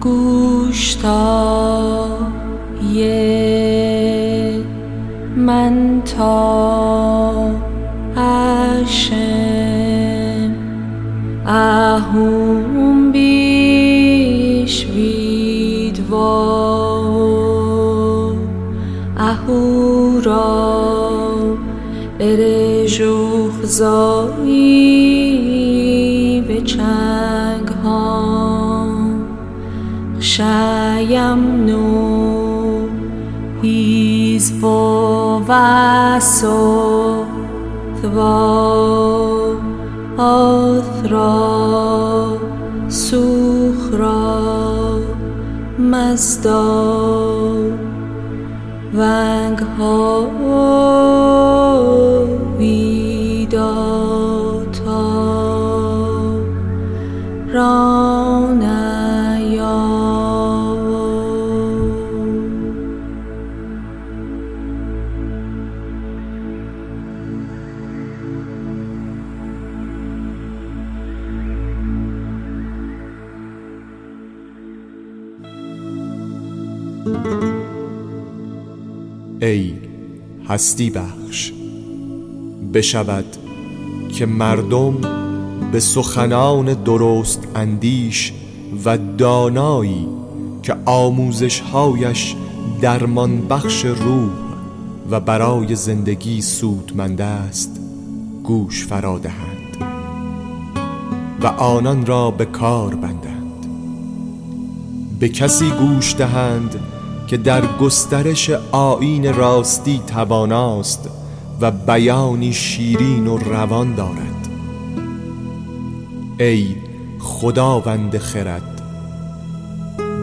گوشتای من تا اشم اهوم بیش ویدوا اهورا برژوخ زایی شایم نو. هیز با وسو ثوا آثرا سوخرا مزدا ونگ ها ای هستی بخش بشود که مردم به سخنان درست اندیش و دانایی که آموزشهایش درمان بخش روح و برای زندگی سودمند است گوش فرادهند و آنان را به کار بندند. به کسی گوش دهند که در گسترش آین راستی تواناست و بیانی شیرین و روان دارد. ای خداوند خرد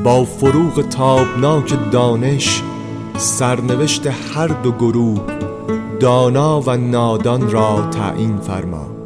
با فروغ تابناک دانش سرنوشت هر دو گروه دانا و نادان را تعیین فرما.